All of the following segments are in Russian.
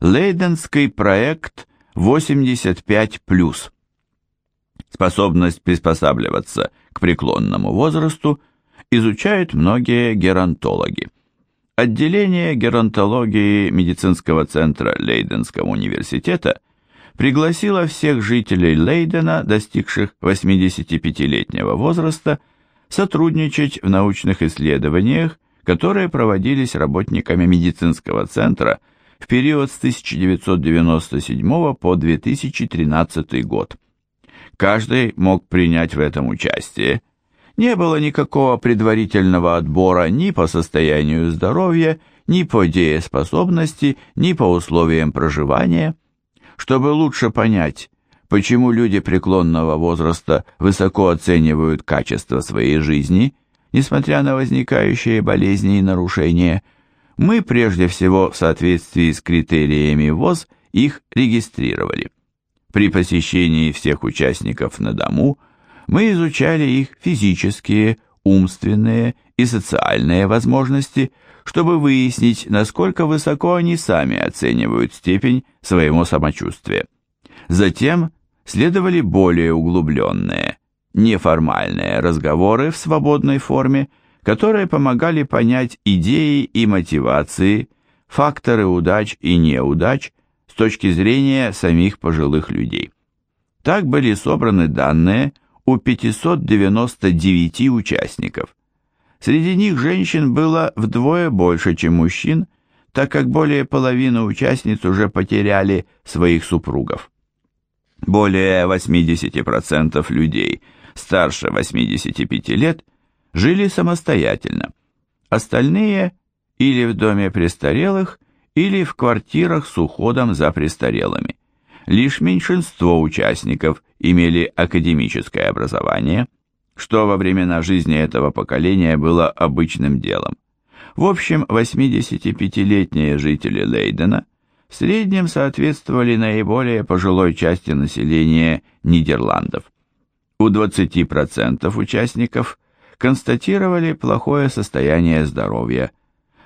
Лейденский проект 85+. Способность приспосабливаться к преклонному возрасту изучают многие геронтологи. Отделение геронтологии медицинского центра Лейденского университета пригласило всех жителей Лейдена, достигших 85-летнего возраста, сотрудничать в научных исследованиях, которые проводились работниками медицинского центра в период с 1997 по 2013 год. Каждый мог принять в этом участие, не было никакого предварительного отбора ни по состоянию здоровья, ни по дееспособности, ни по условиям проживания. Чтобы лучше понять, почему люди преклонного возраста высоко оценивают качество своей жизни, несмотря на возникающие болезни и нарушения, мы прежде всего в соответствии с критериями ВОЗ их регистрировали. При посещении всех участников на дому – мы изучали их физические, умственные и социальные возможности, чтобы выяснить, насколько высоко они сами оценивают степень своего самочувствия. Затем следовали более углубленные, неформальные разговоры в свободной форме, которые помогали понять идеи и мотивации, факторы удач и неудач с точки зрения самих пожилых людей. Так были собраны данные у 599 участников. Среди них женщин было вдвое больше, чем мужчин, так как более половины участниц уже потеряли своих супругов. Более 80% людей старше 85 лет жили самостоятельно. Остальные или в доме престарелых, или в квартирах с уходом за престарелыми. Лишь меньшинство участников имели академическое образование, что во времена жизни этого поколения было обычным делом. В общем, 85-летние жители Лейдена в среднем соответствовали наиболее пожилой части населения Нидерландов. У 20% участников констатировали плохое состояние здоровья.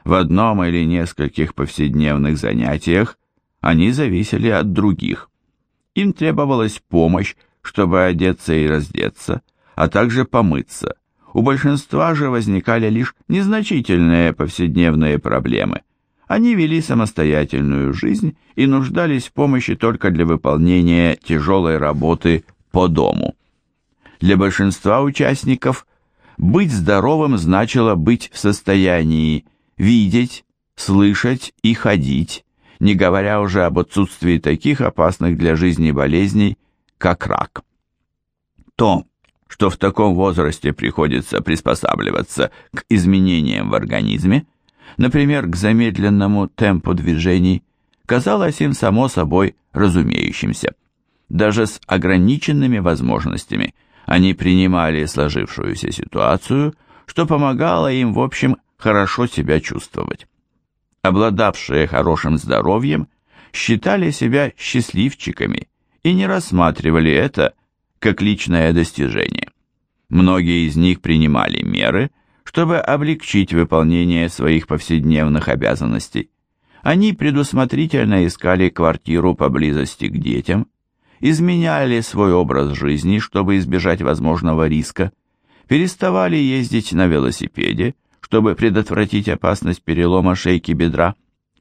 В одном или нескольких повседневных занятиях они зависели от других. Им требовалась помощь, чтобы одеться и раздеться, а также помыться. У большинства же возникали лишь незначительные повседневные проблемы. Они вели самостоятельную жизнь и нуждались в помощи только для выполнения тяжелой работы по дому. Для большинства участников быть здоровым значило быть в состоянии видеть, слышать и ходить, не говоря уже об отсутствии таких опасных для жизни болезней, как рак. То, что в таком возрасте приходится приспосабливаться к изменениям в организме, например, к замедленному темпу движений, казалось им само собой разумеющимся. Даже с ограниченными возможностями они принимали сложившуюся ситуацию, что помогало им, в общем, хорошо себя чувствовать обладавшие хорошим здоровьем, считали себя счастливчиками и не рассматривали это как личное достижение. Многие из них принимали меры, чтобы облегчить выполнение своих повседневных обязанностей. Они предусмотрительно искали квартиру поблизости к детям, изменяли свой образ жизни, чтобы избежать возможного риска, переставали ездить на велосипеде, чтобы предотвратить опасность перелома шейки бедра,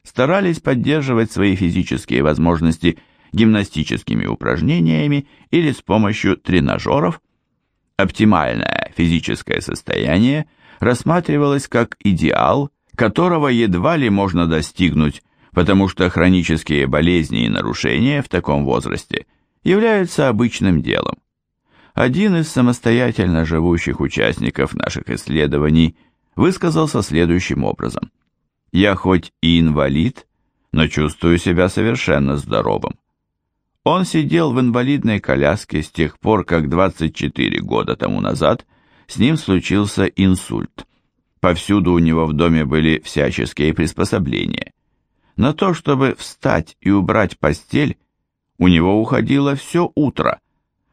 старались поддерживать свои физические возможности гимнастическими упражнениями или с помощью тренажеров. Оптимальное физическое состояние рассматривалось как идеал, которого едва ли можно достигнуть, потому что хронические болезни и нарушения в таком возрасте являются обычным делом. Один из самостоятельно живущих участников наших исследований – высказался следующим образом. «Я хоть и инвалид, но чувствую себя совершенно здоровым». Он сидел в инвалидной коляске с тех пор, как 24 года тому назад с ним случился инсульт. Повсюду у него в доме были всяческие приспособления. На то, чтобы встать и убрать постель, у него уходило все утро,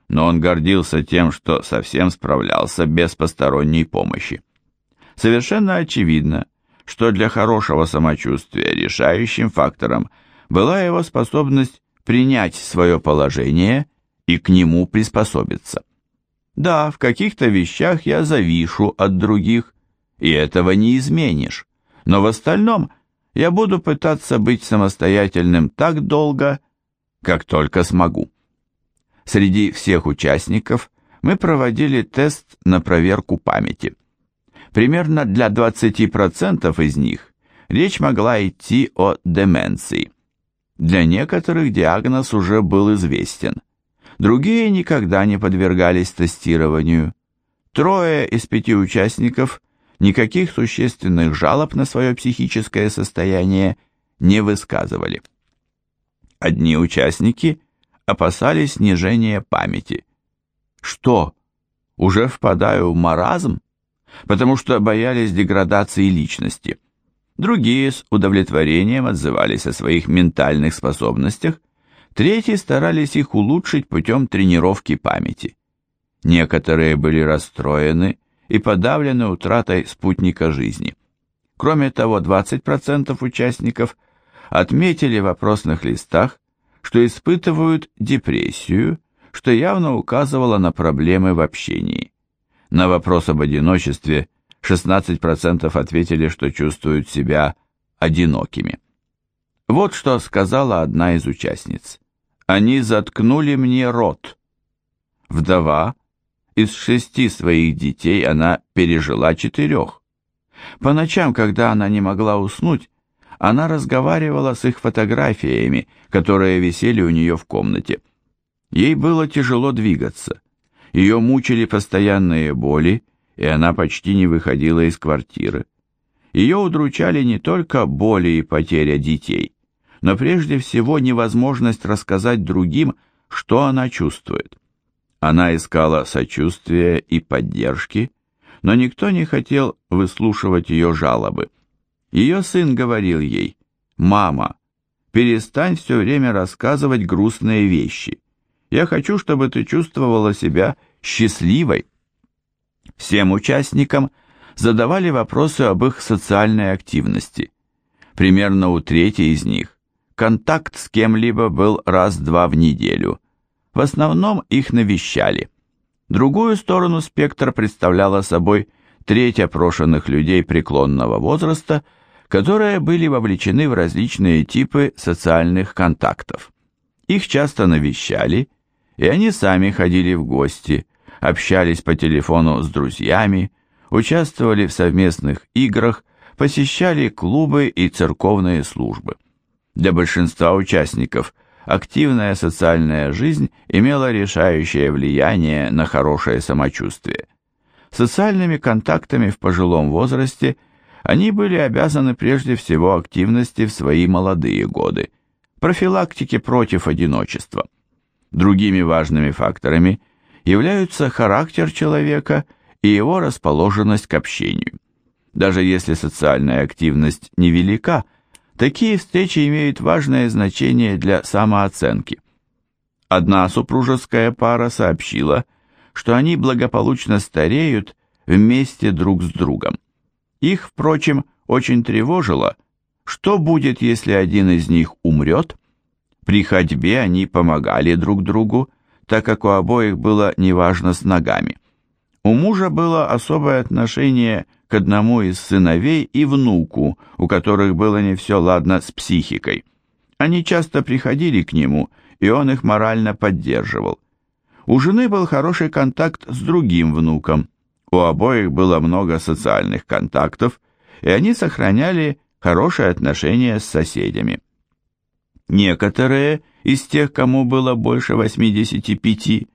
но он гордился тем, что совсем справлялся без посторонней помощи. Совершенно очевидно, что для хорошего самочувствия решающим фактором была его способность принять свое положение и к нему приспособиться. Да, в каких-то вещах я завишу от других, и этого не изменишь, но в остальном я буду пытаться быть самостоятельным так долго, как только смогу. Среди всех участников мы проводили тест на проверку памяти. Примерно для 20% из них речь могла идти о деменции. Для некоторых диагноз уже был известен. Другие никогда не подвергались тестированию. Трое из пяти участников никаких существенных жалоб на свое психическое состояние не высказывали. Одни участники опасались снижения памяти. Что, уже впадаю в маразм? Потому что боялись деградации личности. Другие с удовлетворением отзывались о своих ментальных способностях, третьи старались их улучшить путем тренировки памяти. Некоторые были расстроены и подавлены утратой спутника жизни. Кроме того, 20% участников отметили в опросных листах, что испытывают депрессию, что явно указывало на проблемы в общении. На вопрос об одиночестве 16% ответили, что чувствуют себя одинокими. Вот что сказала одна из участниц. «Они заткнули мне рот». Вдова, из шести своих детей она пережила четырех. По ночам, когда она не могла уснуть, она разговаривала с их фотографиями, которые висели у нее в комнате. Ей было тяжело двигаться. Ее мучили постоянные боли, и она почти не выходила из квартиры. Ее удручали не только боли и потеря детей, но прежде всего невозможность рассказать другим, что она чувствует. Она искала сочувствия и поддержки, но никто не хотел выслушивать ее жалобы. Ее сын говорил ей, «Мама, перестань все время рассказывать грустные вещи. Я хочу, чтобы ты чувствовала себя счастливой». Всем участникам задавали вопросы об их социальной активности. Примерно у трети из них контакт с кем-либо был раз-два в неделю – в основном их навещали. Другую сторону спектра представляла собой треть опрошенных людей преклонного возраста, которые были вовлечены в различные типы социальных контактов. Их часто навещали, и они сами ходили в гости, общались по телефону с друзьями, участвовали в совместных играх, посещали клубы и церковные службы. Для большинства участников – активная социальная жизнь имела решающее влияние на хорошее самочувствие. Социальными контактами в пожилом возрасте они были обязаны прежде всего активности в свои молодые годы, профилактике против одиночества. Другими важными факторами являются характер человека и его расположенность к общению. Даже если социальная активность невелика – Такие встречи имеют важное значение для самооценки. Одна супружеская пара сообщила, что они благополучно стареют вместе друг с другом. Их, впрочем, очень тревожило, что будет, если один из них умрет. При ходьбе они помогали друг другу, так как у обоих было неважно с ногами. У мужа было особое отношение к одному из сыновей и внуку, у которых было не все ладно с психикой. Они часто приходили к нему, и он их морально поддерживал. У жены был хороший контакт с другим внуком. У обоих было много социальных контактов, и они сохраняли хорошие отношения с соседями. Некоторые из тех, кому было больше 85,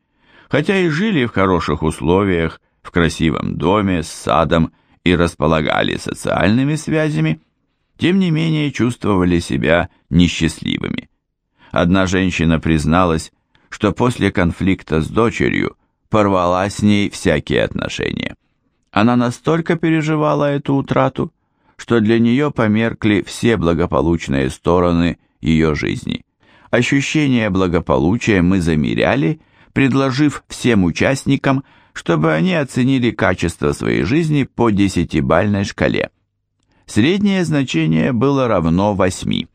хотя и жили в хороших условиях, в красивом доме с садом и располагали социальными связями, тем не менее чувствовали себя несчастливыми. Одна женщина призналась, что после конфликта с дочерью порвала с ней всякие отношения. Она настолько переживала эту утрату, что для нее померкли все благополучные стороны ее жизни. Ощущение благополучия мы замеряли, предложив всем участникам – чтобы они оценили качество своей жизни по десятибальной шкале. Среднее значение было равно 8.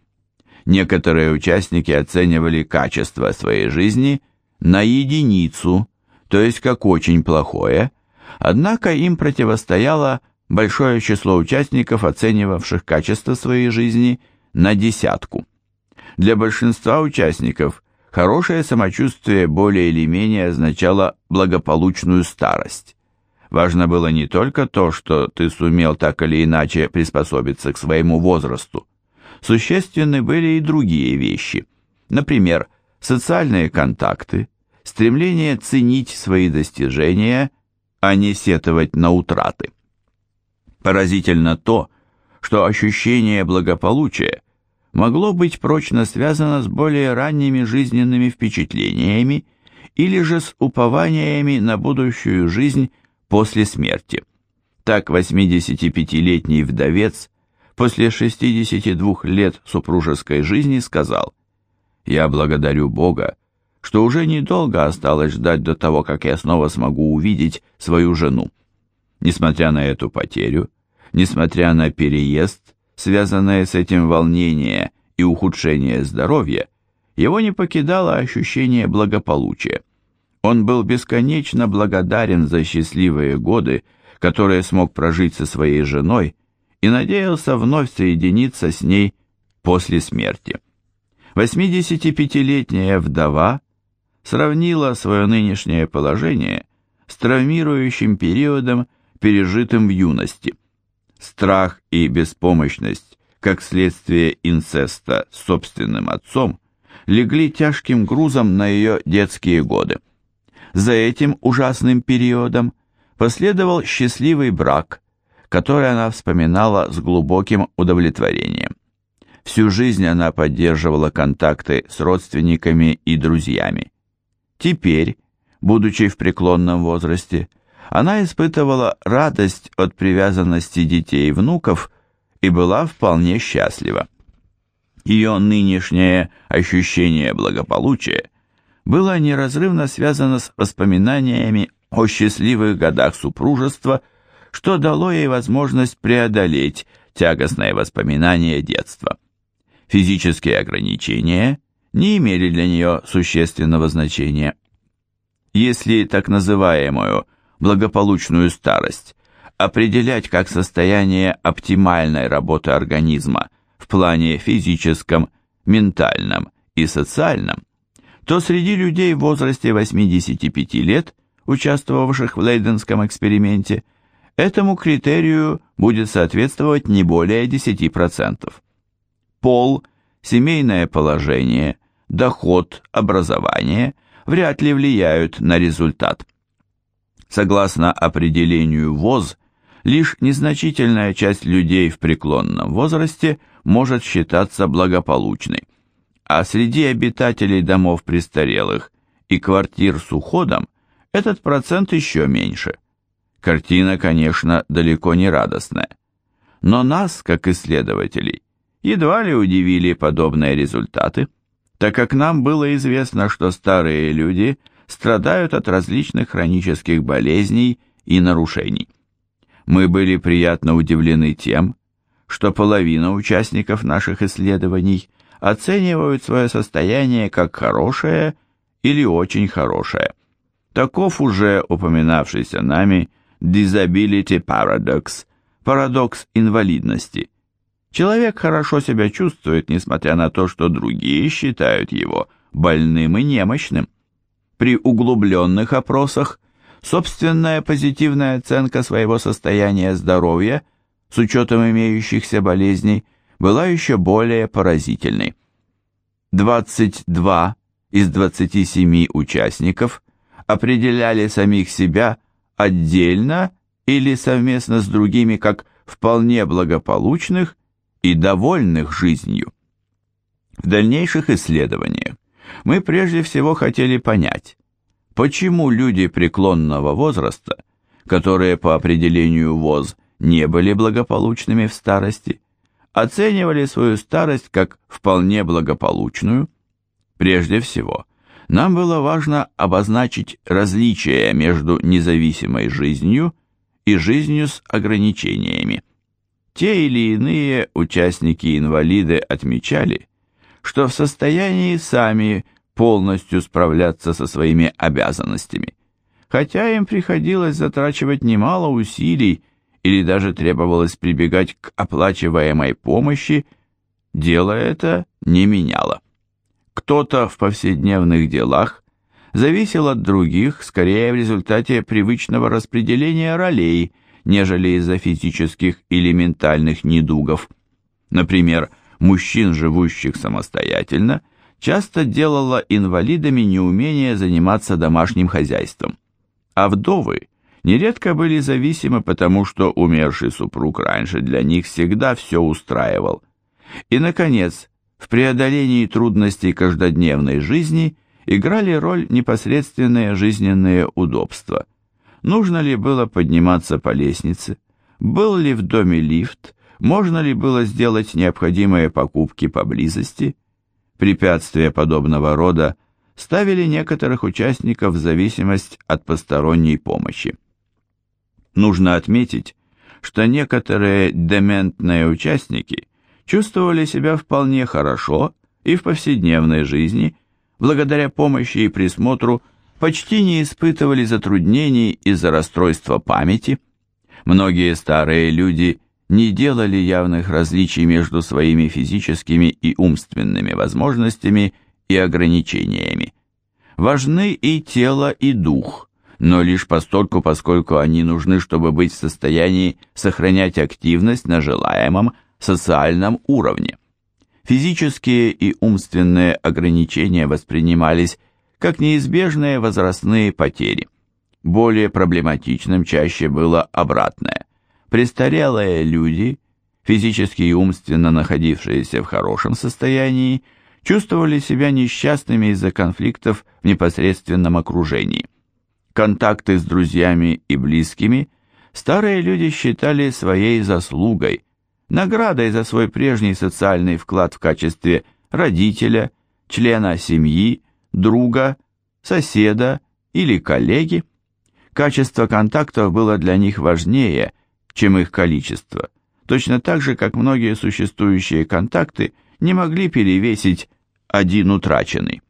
Некоторые участники оценивали качество своей жизни на единицу, то есть как очень плохое, однако им противостояло большое число участников, оценивавших качество своей жизни на десятку. Для большинства участников хорошее самочувствие более или менее означало благополучную старость. Важно было не только то, что ты сумел так или иначе приспособиться к своему возрасту, Существенны были и другие вещи, например, социальные контакты, стремление ценить свои достижения, а не сетовать на утраты. Поразительно то, что ощущение благополучия могло быть прочно связано с более ранними жизненными впечатлениями или же с упованиями на будущую жизнь после смерти. Так 85-летний вдовец после 62 лет супружеской жизни сказал, «Я благодарю Бога, что уже недолго осталось ждать до того, как я снова смогу увидеть свою жену. Несмотря на эту потерю, несмотря на переезд, связанное с этим волнение и ухудшение здоровья, его не покидало ощущение благополучия. Он был бесконечно благодарен за счастливые годы, которые смог прожить со своей женой, и надеялся вновь соединиться с ней после смерти. 85-летняя вдова сравнила свое нынешнее положение с травмирующим периодом, пережитым в юности. Страх и беспомощность, как следствие инцеста с собственным отцом, легли тяжким грузом на ее детские годы. За этим ужасным периодом последовал счастливый брак – который она вспоминала с глубоким удовлетворением. Всю жизнь она поддерживала контакты с родственниками и друзьями. Теперь, будучи в преклонном возрасте, она испытывала радость от привязанности детей и внуков и была вполне счастлива. Ее нынешнее ощущение благополучия было неразрывно связано с воспоминаниями о счастливых годах супружества – что дало ей возможность преодолеть тягостное воспоминание детства. Физические ограничения не имели для нее существенного значения. Если так называемую благополучную старость определять как состояние оптимальной работы организма в плане физическом, ментальном и социальном, то среди людей в возрасте 85 лет, участвовавших в Лейденском эксперименте, Этому критерию будет соответствовать не более 10%. Пол, семейное положение, доход, образование вряд ли влияют на результат. Согласно определению ВОЗ, лишь незначительная часть людей в преклонном возрасте может считаться благополучной, а среди обитателей домов престарелых и квартир с уходом этот процент еще меньше – Картина, конечно, далеко не радостная. Но нас, как исследователей, едва ли удивили подобные результаты, так как нам было известно, что старые люди страдают от различных хронических болезней и нарушений. Мы были приятно удивлены тем, что половина участников наших исследований оценивают свое состояние как хорошее или очень хорошее. Таков уже упоминавшийся нами disability paradox, парадокс инвалидности. Человек хорошо себя чувствует, несмотря на то, что другие считают его больным и немощным. При углубленных опросах собственная позитивная оценка своего состояния здоровья с учетом имеющихся болезней была еще более поразительной. 22 из 27 участников определяли самих себя отдельно или совместно с другими как вполне благополучных и довольных жизнью. В дальнейших исследованиях мы прежде всего хотели понять, почему люди преклонного возраста, которые по определению ВОЗ не были благополучными в старости, оценивали свою старость как вполне благополучную. Прежде всего, нам было важно обозначить различия между независимой жизнью и жизнью с ограничениями. Те или иные участники-инвалиды отмечали, что в состоянии сами полностью справляться со своими обязанностями, хотя им приходилось затрачивать немало усилий или даже требовалось прибегать к оплачиваемой помощи, дело это не меняло. Кто-то в повседневных делах зависел от других скорее в результате привычного распределения ролей, нежели из-за физических или ментальных недугов. Например, мужчин, живущих самостоятельно, часто делало инвалидами неумение заниматься домашним хозяйством. А вдовы нередко были зависимы потому, что умерший супруг раньше для них всегда все устраивал. И, наконец, в преодолении трудностей каждодневной жизни играли роль непосредственные жизненные удобства. Нужно ли было подниматься по лестнице? Был ли в доме лифт? Можно ли было сделать необходимые покупки поблизости? Препятствия подобного рода ставили некоторых участников в зависимость от посторонней помощи. Нужно отметить, что некоторые дементные участники чувствовали себя вполне хорошо и в повседневной жизни, благодаря помощи и присмотру, почти не испытывали затруднений из-за расстройства памяти. Многие старые люди не делали явных различий между своими физическими и умственными возможностями и ограничениями. Важны и тело, и дух, но лишь постольку, поскольку они нужны, чтобы быть в состоянии сохранять активность на желаемом социальном уровне. Физические и умственные ограничения воспринимались как неизбежные возрастные потери. Более проблематичным чаще было обратное. Престарелые люди, физически и умственно находившиеся в хорошем состоянии, чувствовали себя несчастными из-за конфликтов в непосредственном окружении. Контакты с друзьями и близкими старые люди считали своей заслугой, наградой за свой прежний социальный вклад в качестве родителя, члена семьи, друга, соседа или коллеги. Качество контактов было для них важнее, чем их количество, точно так же, как многие существующие контакты не могли перевесить один утраченный.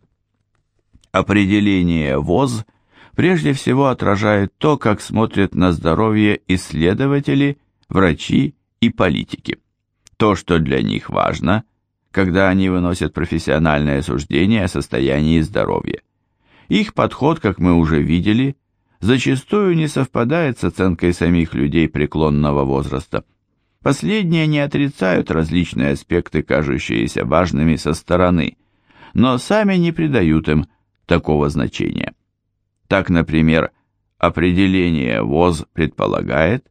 Определение ВОЗ прежде всего отражает то, как смотрят на здоровье исследователи, врачи и политики. То, что для них важно, когда они выносят профессиональное суждение о состоянии здоровья. Их подход, как мы уже видели, зачастую не совпадает с оценкой самих людей преклонного возраста. Последние не отрицают различные аспекты, кажущиеся важными со стороны, но сами не придают им такого значения. Так, например, определение ВОЗ предполагает,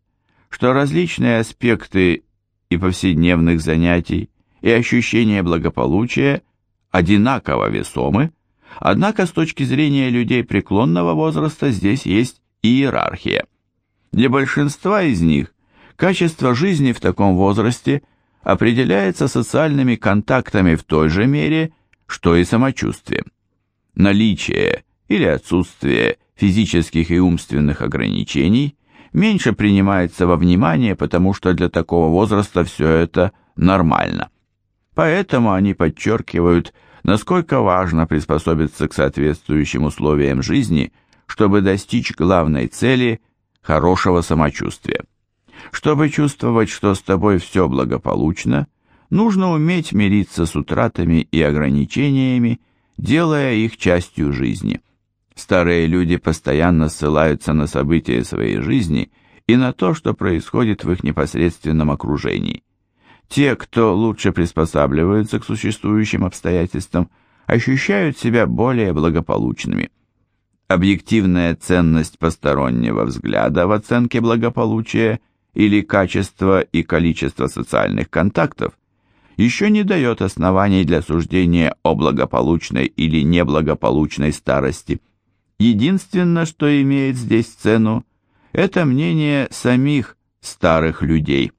что различные аспекты и повседневных занятий, и ощущения благополучия одинаково весомы, однако с точки зрения людей преклонного возраста здесь есть иерархия. Для большинства из них качество жизни в таком возрасте определяется социальными контактами в той же мере, что и самочувствием. Наличие или отсутствие физических и умственных ограничений – меньше принимается во внимание, потому что для такого возраста все это нормально. Поэтому они подчеркивают, насколько важно приспособиться к соответствующим условиям жизни, чтобы достичь главной цели – хорошего самочувствия. Чтобы чувствовать, что с тобой все благополучно, нужно уметь мириться с утратами и ограничениями, делая их частью жизни. Старые люди постоянно ссылаются на события своей жизни и на то, что происходит в их непосредственном окружении. Те, кто лучше приспосабливаются к существующим обстоятельствам, ощущают себя более благополучными. Объективная ценность постороннего взгляда в оценке благополучия или качества и количества социальных контактов еще не дает оснований для суждения о благополучной или неблагополучной старости – Единственное, что имеет здесь цену, это мнение самих старых людей.